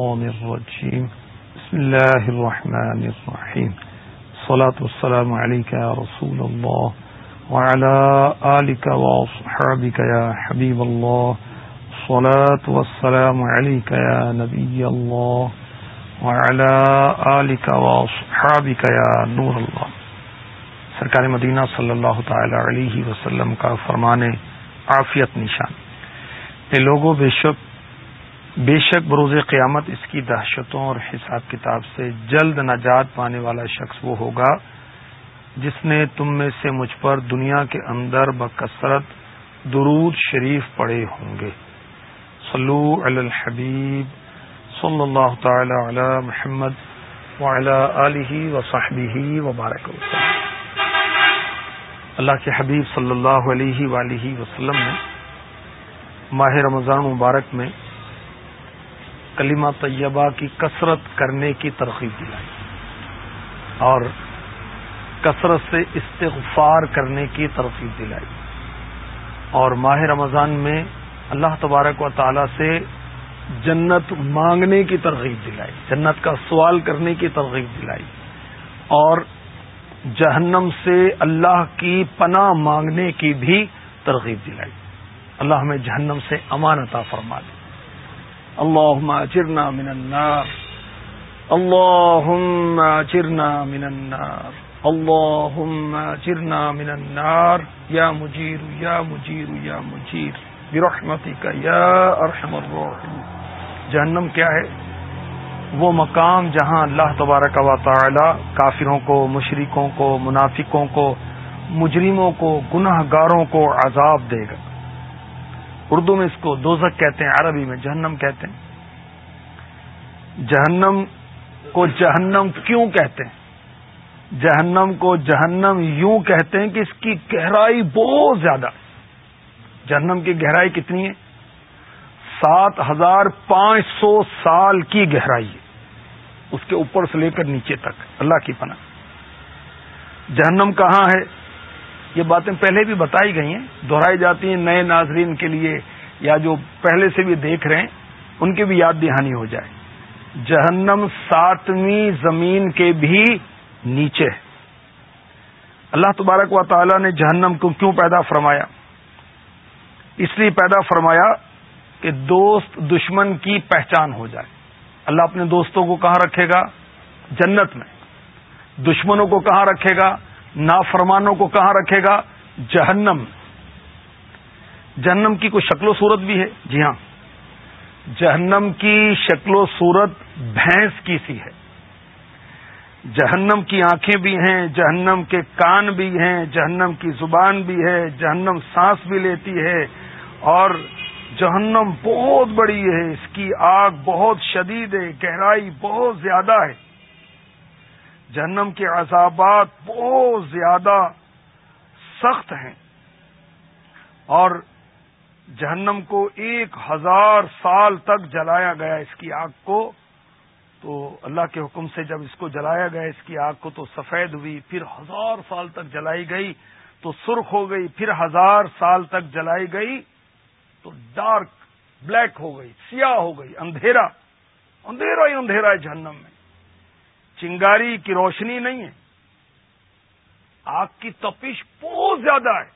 الشيطان الرجيم. بسم الله الرحمن الرحيم. الصلاة والسلام عليك يا رسول الله وعلى آلك وصحابك يا حبيب الله. الصلاة والسلام عليك يا نبي الله وعلى آلك وصحابك يا نور الله. سرکار مدینہ صلی اللہ تعالی علیہ وسلم کا فرمان عافیت نشان. اے لوگوں بے شک بے شک بروز قیامت اس کی دہشتوں اور حساب کتاب سے جلد نجات پانے والا شخص وہ ہوگا جس نے تم میں سے مجھ پر دنیا کے اندر بکثرت درود شریف پڑے ہوں گے۔ صلو علی الحبیب صلی اللہ تعالی علی محمد وعلی آلہ وصحبہ وبارک وسلم۔ اللہ کے حبیب صلی اللہ علیہ وآلہ وسلم نے ماہ رمضان مبارک میں کلمہ طیبہ کی کثرت کرنے کی ترغیب دلائی اور کثرت سے استغفار کرنے کی ترغیب دلائی اور ماہ رمضان میں اللہ تبارک و تعالی سے جنت مانگنے کی ترغیب دلائی، جنت کا سوال کرنے کی ترغیب دلائی اور جہنم سے اللہ کی پناہ مانگنے کی بھی ترغیب دلائی۔ اللہ ہمیں جہنم سے امانتا فرما دے۔ اللهم اجرنا من النار. اللهم اجرنا من النار. اللهم اجرنا من النار. يا مجير يا مجير يا مجير. برحمتك يا ارحم الراحمين جہنم کیا ہے؟ وہ مقام جہاں اللہ تبارک و تعالی کافروں کو، مشرکوں کو، منافقوں کو، مجرموں کو گناہ گاروں کو عذاب دے گا۔ اردو میں اس کو دوزک کہتے ہیں، عربی میں جہنم کہتے ہیں۔ جہنم کو جہنم کیوں کہتے ہیں؟ جہنم کو جہنم یوں کہتے ہیں کہ اس کی گہرائی بہت زیادہ جہنم کی گہرائی کتنی ہے؟ سات ہزار پانچ سو سال کی گہرائی ہے۔ اس کے اوپر سے لے کر نیچے تک۔ اللہ کی پناہ۔ جہنم کہاں ہے؟ یہ باتیں پہلے بھی بتائی گئی ہیں، دہرائی جاتی ہیں، نئے ناظرین کے لیے یا جو پہلے سے بھی دیکھ رہے ہیں، ان کی بھی یاد دہانی ہو جائے۔ جہنم ساتویں زمین کے بھی نیچے ہے۔ اللہ تبارک و تعالی نے جہنم کو کیوں پیدا فرمایا؟ اس لیے پیدا فرمایا کہ دوست دشمن کی پہچان ہو جائے۔ اللہ اپنے دوستوں کو کہاں رکھے گا؟ جنت میں۔ دشمنوں کو کہاں رکھے گا؟ نافرمانوں کو کہاں رکھے گا؟ جہنم۔ جہنم کی کوئی شکل و صورت بھی ہے؟ جی ہاں۔ جہنم کی شکل و صورت بھینس کی سی ہے۔ جہنم کی آنکھیں بھی ہیں، جہنم کے کان بھی ہیں، جہنم کی زبان بھی ہے، جہنم سانس بھی لیتی ہے۔ اور جہنم بہت بڑی ہے، اس کی آگ بہت شدید ہے، گہرائی بہت زیادہ ہے۔ جہنم کے عذابات بہت زیادہ سخت ہیں۔ اور جہنم کو ایک ہزار سال تک جلایا گیا اس کی آگ کو۔ تو اللہ کے حکم سے جب اس کو جلایا گیا، اس کی آگ کو تو سفید ہوئی، پھر ہزار سال تک جلائی گئی، تو سرخ ہو گئی، پھر ہزار سال تک جلائی گئی، تو ڈارک بلیک ہو گئی، سیاہ ہو گئی، اندھیرا اندھیرا ہی اندھیرا ہے جہنم میں۔ چنگاری کی روشنی نہیں ہے۔ آگ کی تپش بہت زیادہ ہے۔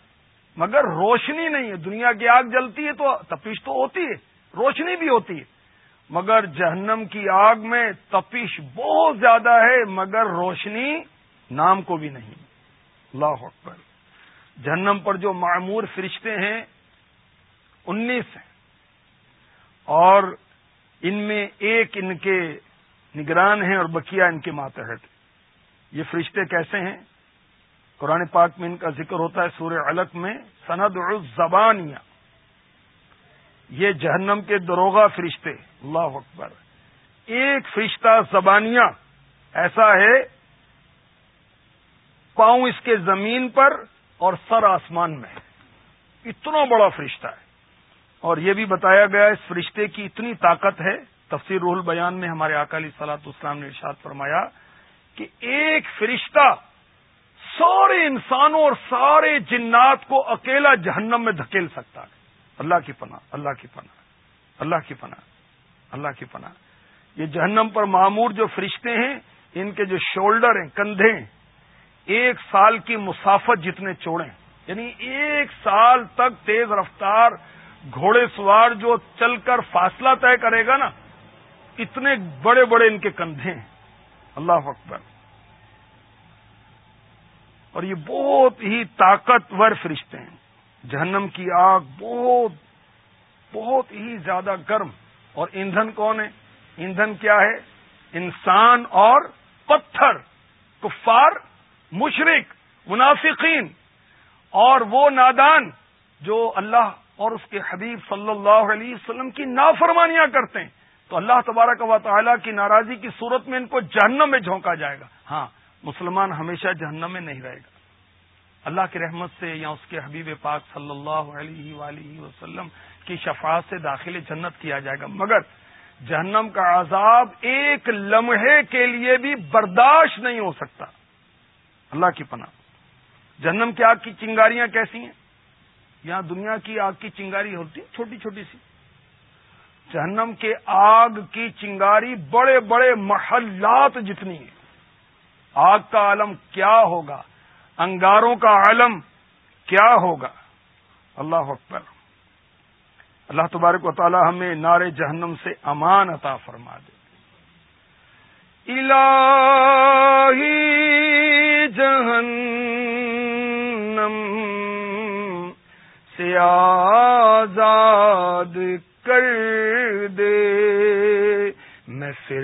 مگر روشنی نہیں ہے۔ دنیا کی آگ جلتی ہے تو تپش تو ہوتی ہے۔ روشنی بھی ہوتی ہے۔ مگر جہنم کی آگ میں تپش بہت زیادہ ہے۔ مگر روشنی نام کو بھی نہیں۔ اللہ اکبر۔ جہنم پر جو معمور فرشتے ہیں، انیس ہیں۔ اور ان میں ایک ان کے نگران ہیں اور بکیا ان کے ماتحت۔ یہ فرشتے کیسے ہیں؟ قرآن پاک میں ان کا ذکر ہوتا ہے سورہ علق میں، سند زبانیاں یہ جہنم کے دروغہ فرشتے۔ اللہ اکبر۔ ایک فرشتہ زبانیاں ایسا ہے، پاؤں اس کے زمین پر اور سر آسمان میں۔ اتنا بڑا فرشتہ ہے۔ اور یہ بھی بتایا گیا اس فرشتے کی اتنی طاقت ہے تفسیر رول بیان میں ہمارے اکالی سلاط اسلام نے ارشاد فرمایا کہ ایک فرشتہ سارے انسانوں اور سارے جنات کو اکیلا جہنم میں دھکیل سکتا ہے۔ اللہ کی پناہ، اللہ کی پناہ، اللہ کی پناہ، اللہ کی پناہ۔ یہ جہنم پر معمور جو فرشتے ہیں، ان کے جو شولڈر ہیں، کندھے ایک سال کی مسافت جتنے چوڑے یعنی ایک سال تک تیز رفتار، گھوڑے سوار جو چل کر فاصلہ طے کرے گا نا اتنے بڑے بڑے ان کے کندھے ہیں۔ اللہ اکبر۔ اور یہ بہت ہی طاقتور فرشتے ہیں۔ جہنم کی آگ بہت بہت ہی زیادہ گرم۔ اور ایندھن کون ہے؟ ایندھن کیا ہے؟ انسان اور پتھر، کفار مشرق منافقین۔ اور وہ نادان جو اللہ اور اس کے حبیب صلی اللہ علیہ وسلم کی نافرمانیاں کرتے ہیں۔ تو اللہ تبارک و تعالیٰ کی ناراضی کی صورت میں ان کو جہنم میں جھونکا جائے گا۔ ہاں مسلمان ہمیشہ جہنم میں نہیں رہے گا۔ اللہ کی رحمت سے یا اس کے حبیب پاک صلی اللہ علیہ وآلہ وسلم کی شفاعت سے داخل جنت کیا جائے گا۔ مگر جہنم کا عذاب ایک لمحے کے لیے بھی برداشت نہیں ہو سکتا۔ اللہ کی پناہ۔ جہنم کی آگ کی چنگاریاں کیسی ہیں؟ یہاں دنیا کی آگ کی چنگاری ہوتی چھوٹی چھوٹی سی۔ جہنم کے آگ کی چنگاری بڑے بڑے محلات جتنی ہے آگ کا عالم کیا ہوگا؟ انگاروں کا عالم کیا ہوگا؟ اللہ اکبر۔ اللہ تبارک و تعالی ہمیں نار جہنم سے امان عطا فرما دے۔ الہی جہنم سے آزاد کر دے۔ میں پھر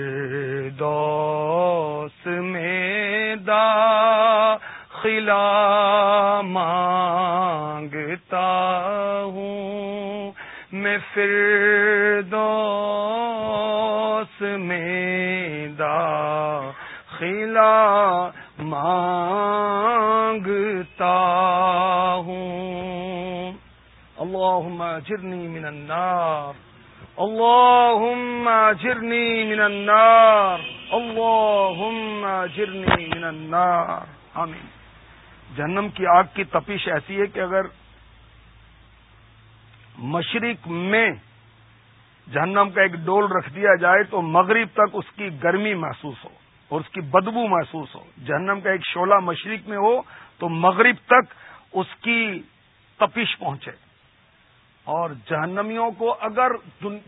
دوس میں دا خلا مانگتا ہوں۔ میں پھر دوس میں دا خلا مانگتا ہوں۔ اللهم اجرني من النار. اللهم اجرني من النار. اللهم اجرني من النار. آمین. جہنم کی آگ کی تپش ایسی ہے کہ اگر مشرق میں جہنم کا ایک ڈول رکھ دیا جائے تو مغرب تک اس کی گرمی محسوس ہو اور اس کی بدبو محسوس ہو. جہنم کا ایک شولہ مشرق میں ہو تو مغرب تک اس کی تپش پہنچے. اور جہنمیوں کو اگر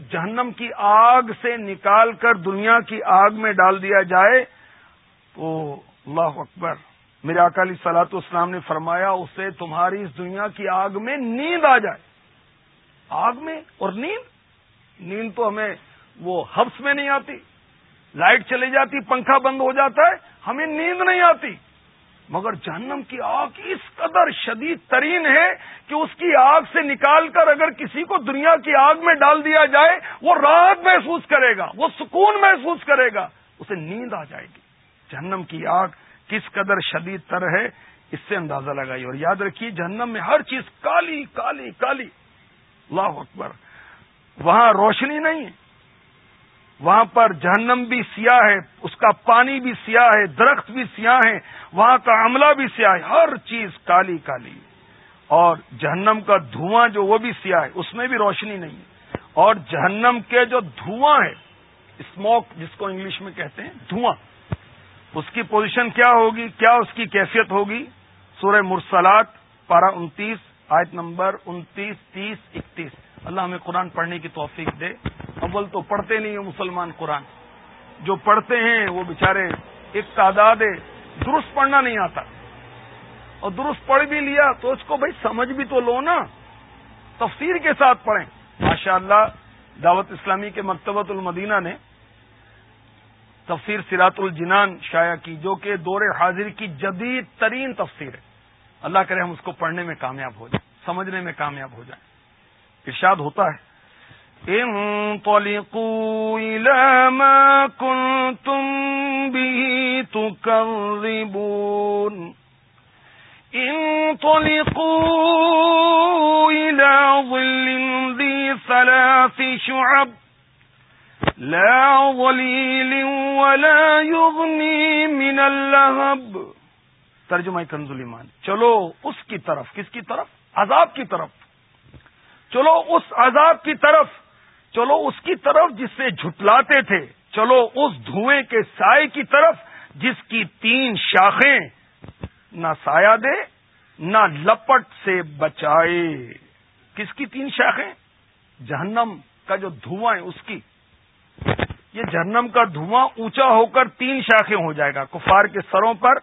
جہنم کی آگ سے نکال کر دنیا کی آگ میں ڈال دیا جائے، تو اللہ اکبر، میرے اکالی سلاط اسلام نے فرمایا، اسے تمہاری اس دنیا کی آگ میں نیند آ جائے۔ آگ میں اور نیند؟ نیند تو ہمیں وہ ہبس میں نہیں آتی، لائٹ چلی جاتی، پنکھا بند ہو جاتا ہے، ہمیں نیند نہیں آتی۔ مگر جہنم کی آگ اس قدر شدید ترین ہے کہ اس کی آگ سے نکال کر اگر کسی کو دنیا کی آگ میں ڈال دیا جائے، وہ راحت محسوس کرے گا، وہ سکون محسوس کرے گا، اسے نیند آ جائے گی۔ جہنم کی آگ کس قدر شدید تر ہے، اس سے اندازہ لگائی اور یاد رکھیے، جہنم میں ہر چیز کالی کالی کالی۔ اللہ اکبر۔ وہاں روشنی نہیں ہے۔ وہاں پر جہنم بھی سیاہ ہے، اس کا پانی بھی سیاہ ہے، درخت بھی سیاہ ہے وہاں کا عملہ بھی سیاہ ہے، ہر چیز کالی کالی اور جہنم کا دھواں جو وہ بھی سیاہ ہے، اس میں بھی روشنی نہیں ہے۔ اور جہنم کے جو دھواں ہے، اسموک جس کو انگلش میں کہتے ہیں، دھواں، اس کی پوزیشن کیا ہوگی؟ کیا اس کی کیفیت ہوگی؟ سورہ مرسلات، پارہ انتیس، آیت نمبر انتیس، تیس، اکتیس۔ اللہ ہمیں قرآن پڑھنے کی توفیق دے۔ اول تو پڑھتے نہیں ہیں مسلمان قرآن۔ جو پڑھتے ہیں وہ بےچارے ایک تعداد ہے، درست پڑھنا نہیں آتا۔ اور درست پڑھ بھی لیا تو اس کو بھائی سمجھ بھی تو لو نا۔ تفسیر کے ساتھ پڑھیں۔ ماشاء اللہ دعوت اسلامی کے مکتبۃ المدینہ نے تفسیر سرات الجنان شائع کی، جو کہ دور حاضر کی جدید ترین تفسیر ہے۔ اللہ کرے ہم اس کو پڑھنے میں کامیاب ہو جائیں، سمجھنے میں کامیاب ہو جائیں۔ ارشاد ہوتا ہے۔ انطلقوا إلى ما كنتم به تكذبون. انطلقوا إلى ظل ذي ثلاث شعب. لا ظليل ولا يغني من اللهب. ترجمہ کنزلی مان چلو اس کی طرف. کس کی طرف؟ عذاب کی طرف. چلو اس عذاب کی طرف. چلو اس کی طرف جس سے جھٹلاتے تھے، چلو اس دھوئیں کے سائے کی طرف جس کی تین شاخیں، نہ سایہ دے، نہ لپٹ سے بچائے۔ کس کی تین شاخیں؟ جہنم کا جو دھواں ہے، اس کی۔ یہ جہنم کا دھواں اونچا ہو کر تین شاخیں ہو جائے گا۔ کفار کے سروں پر،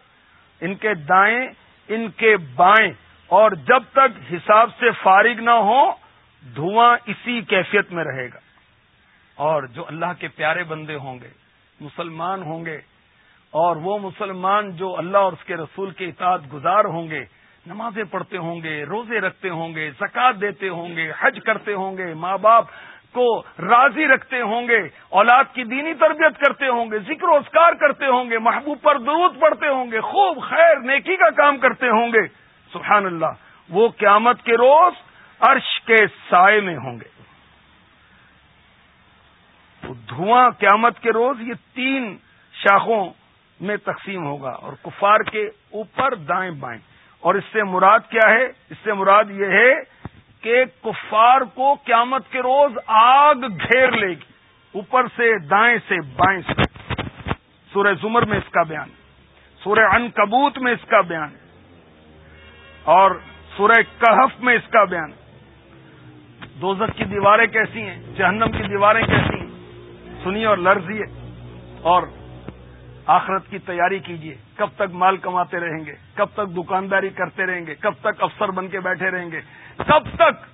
ان کے دائیں، ان کے بائیں۔ اور جب تک حساب سے فارغ نہ ہو دھواں اسی کیفیت میں رہے گا اور جو اللہ کے پیارے بندے ہوں گے مسلمان ہوں گے اور وہ مسلمان جو اللہ اور اس کے رسول کے اطاعت گزار ہوں گے نمازیں پڑھتے ہوں گے روزے رکھتے ہوں گے زکات دیتے ہوں گے حج کرتے ہوں گے ماں باپ کو راضی رکھتے ہوں گے اولاد کی دینی تربیت کرتے ہوں گے ذکر و اسکار کرتے ہوں گے محبوب پر درود پڑھتے ہوں گے خوب خیر نیکی کا کام کرتے ہوں گے سبحان اللہ وہ قیامت کے روز عرش کے سائے میں ہوں گے۔ تو دھواں قیامت کے روز یہ تین شاخوں میں تقسیم ہوگا اور کفار کے اوپر دائیں بائیں۔ اور اس سے مراد کیا ہے؟ اس سے مراد یہ ہے کہ کفار کو قیامت کے روز آگ گھیر لے گی۔ اوپر سے، دائیں سے، بائیں سے۔ سورہ زمر میں اس کا بیان۔ سورہ ان کبوت میں اس کا بیان۔ اور سورہ کہف میں اس کا بیان۔ دوزک کی دیواریں کیسی ہیں؟ جہنم کی دیواریں کیسی ہیں؟ سنیے اور لرزیے اور آخرت کی تیاری کیجیے۔ کب تک مال کماتے رہیں گے؟ کب تک دکانداری کرتے رہیں گے؟ کب تک افسر بن کے بیٹھے رہیں گے؟ کب تک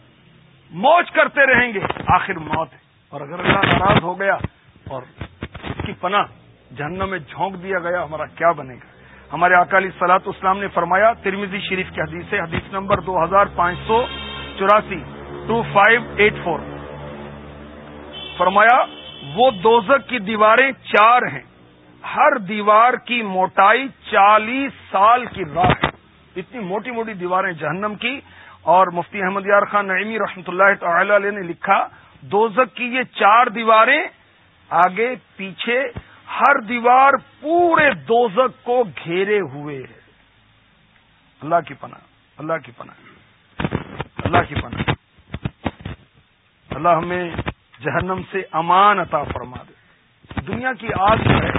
موج کرتے رہیں گے؟ آخر موت ہے۔ اور اگر اللہ ناراض ہو گیا اور اس کی پناہ جہنم میں جھونک دیا گیا، ہمارا کیا بنے گا؟ ہمارے اکالی سلاط اسلام نے فرمایا ترمیزی شریف کی حدیث ہے، حدیث نمبر دو ہزار پانچ سو چوراسی۔ ٹو فائیو ایٹ فور فرمایا، وہ دوزک کی دیواریں چار ہیں۔ ہر دیوار کی موٹائی چالیس سال کی راہ اتنی موٹی موٹی دیواریں جہنم کی۔ اور مفتی احمد یار خان نعیمی رحمۃ اللہ تعالی علیہ نے لکھا دوزک کی یہ چار دیواریں آگے پیچھے ہر دیوار پورے دوزک کو گھیرے ہوئے ہے اللہ کی پناہ، اللہ کی پناہ، اللہ کی پناہ۔ اللہ ہمیں جہنم سے امان عطا فرما دے۔ دنیا کی آگ جو ہے،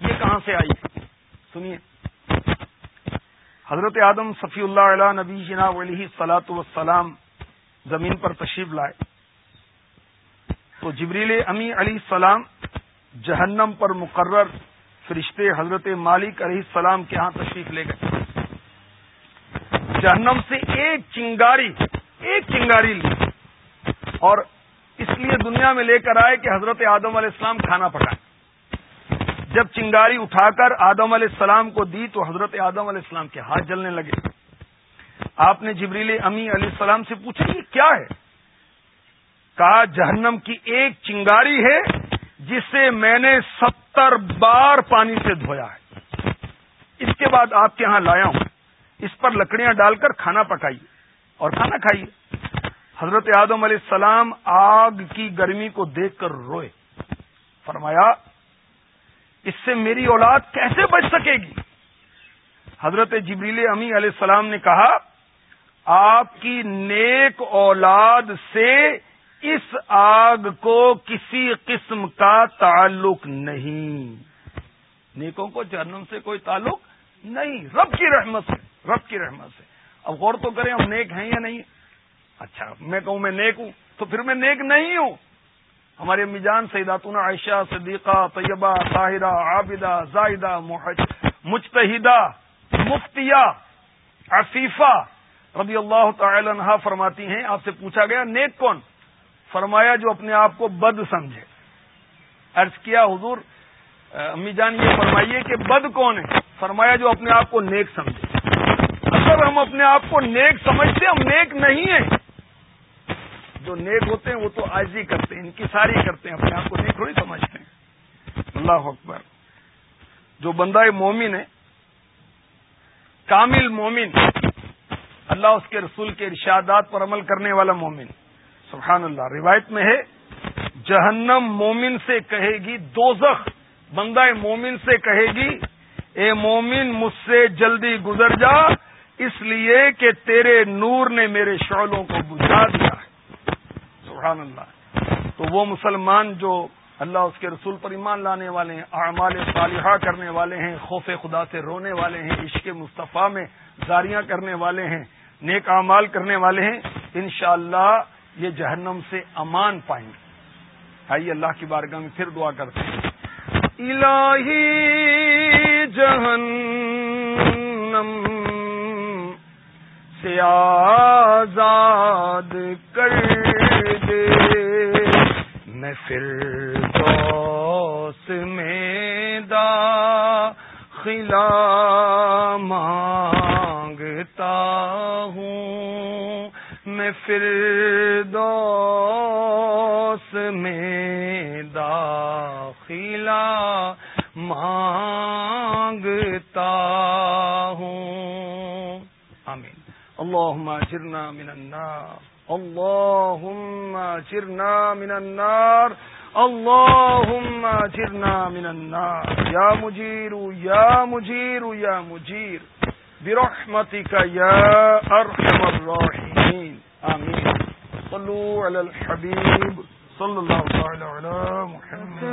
یہ کہاں سے آئی؟ سنیے۔ حضرت آدم صفی اللہ علیہ نبی جنا علیہ سلاۃ وسلام زمین پر تشریف لائے۔ تو جبریل امی علیہ السلام جہنم پر مقرر فرشتے حضرت مالک علیہ السلام کے ہاں تشریف لے گئے۔ جہنم سے ایک چنگاری ایک چنگاری لی۔ اور اس لیے دنیا میں لے کر آئے کہ حضرت آدم علیہ السلام کھانا پکائیں۔ جب چنگاری اٹھا کر آدم علیہ السلام کو دی تو حضرت آدم علیہ السلام کے ہاتھ جلنے لگے۔ آپ نے جبریل امی علیہ السلام سے پوچھا، یہ کیا ہے؟ کہا، جہنم کی ایک چنگاری ہے جسے میں نے ستر بار پانی سے دھویا ہے۔ اس کے بعد آپ کے ہاں لایا ہوں۔ اس پر لکڑیاں ڈال کر کھانا پکائیے اور کھانا کھائیے۔ حضرت آدم علیہ السلام آگ کی گرمی کو دیکھ کر روئے۔ فرمایا، اس سے میری اولاد کیسے بچ سکے گی؟ حضرت جبریل امی علیہ السلام نے کہا، آپ کی نیک اولاد سے اس آگ کو کسی قسم کا تعلق نہیں۔ نیکوں کو جہنم سے کوئی تعلق نہیں۔ رب کی رحمت سے، رب کی رحمت سے۔ اب غور تو کریں ہم نیک ہیں یا نہیں۔ اچھا میں کہوں میں نیک ہوں؟ تو پھر میں نیک نہیں ہوں۔ ہماری امی جان سیداتون عائشہ، صدیقہ، طیبہ، طاہرہ، عابدہ، زائدہ مجتہدہ، مفتیہ، عفیفہ رضی اللہ تعالی عنہ فرماتی ہیں، آپ سے پوچھا گیا، نیک کون؟ فرمایا جو اپنے آپ کو بد سمجھے۔ عرض کیا، حضور، امی جان یہ فرمائیے کہ بد کون ہے فرمایا جو اپنے آپ کو نیک سمجھے۔ اگر ہم اپنے آپ کو نیک سمجھتے، ہم نیک نہیں ہیں۔ جو نیک ہوتے ہیں وہ تو آجی کرتے ہیں، ان کی ساری کرتے ہیں، اپنے آپ کو نیک تھوڑی سمجھتے ہیں۔ اللہ اکبر۔ جو بندہ مومن ہے، کامل مومن، اللہ اس کے رسول کے ارشادات پر عمل کرنے والا مومن، سبحان اللہ، روایت میں ہے، جہنم مومن سے کہے گی، دوزخ بندہ مومن سے کہے گی، اے مومن، مجھ سے جلدی گزر جا، اس لیے کہ تیرے نور نے میرے شعلوں کو بجھا دیا۔ ہے سبحان اللہ۔ تو وہ مسلمان جو اللہ اس کے رسول پر ایمان لانے والے ہیں، اعمال صالحہ کرنے والے ہیں، خوف خدا سے رونے والے ہیں، عشق مصطفیٰ میں زاریاں کرنے والے ہیں، نیک اعمال کرنے والے ہیں، انشاءاللہ یہ جہنم سے امان پائیں گے۔ آئیے اللہ کی بارگاہ میں پھر دعا کرتے ہیں۔ الہی جہنم سے آزاد کر میں پھر دوست میں دا خلا مانگتا ہوں۔ میں پھر دوست میں داخلہ مانگتا ہوں۔ آمین۔ اللهم اجرنا من النار۔ اللهم اجرنا من النار اللهم اجرنا من النار يا مجير يا مجير يا مجير برحمتك يا ارحم الراحمين امين صلوا على الحبيب صلى الله تعالى على محمد